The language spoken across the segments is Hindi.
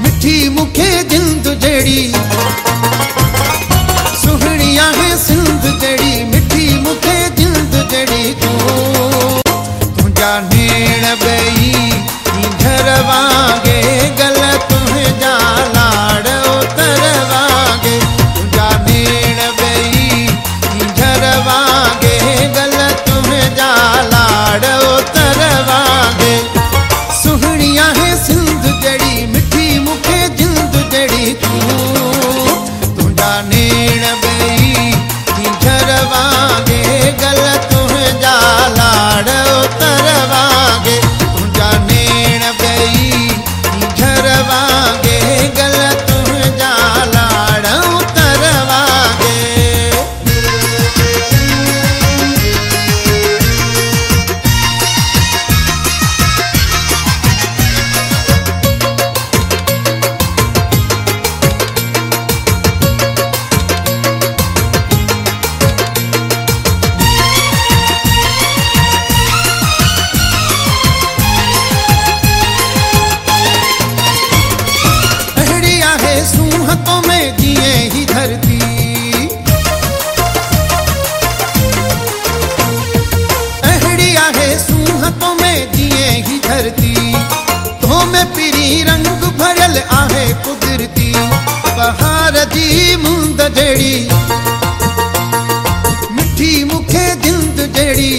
मिठी मूंखे जिंध जहिड़ी में पिरी रंग भरल आहे कुदरती बहार जी मुंद जड़ी मिठी मुखे दिंद जड़ी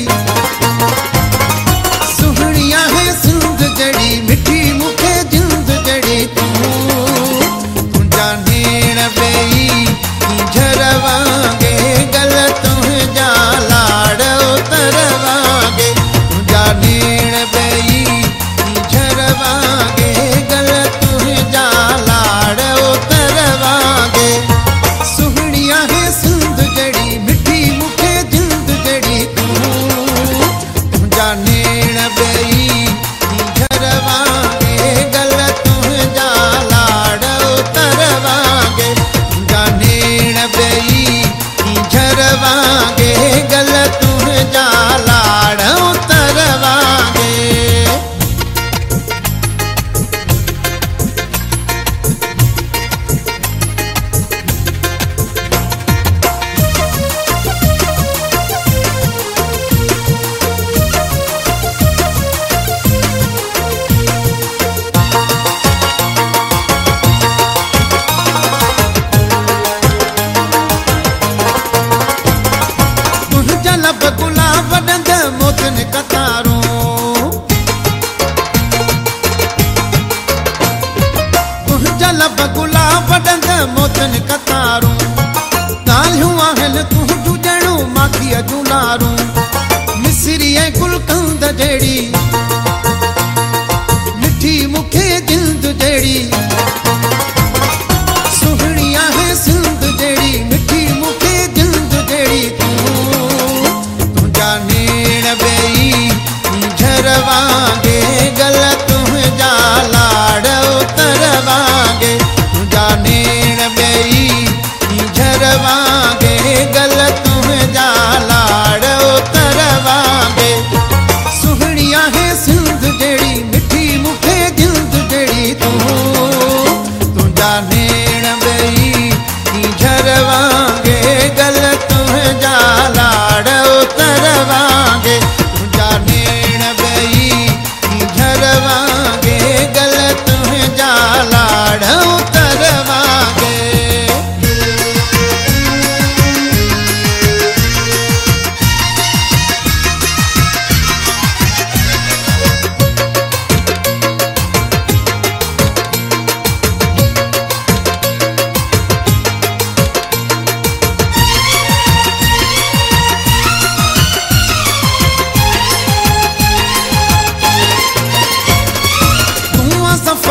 लब गुलाब रंग मोतन कथा भगवान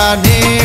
জানে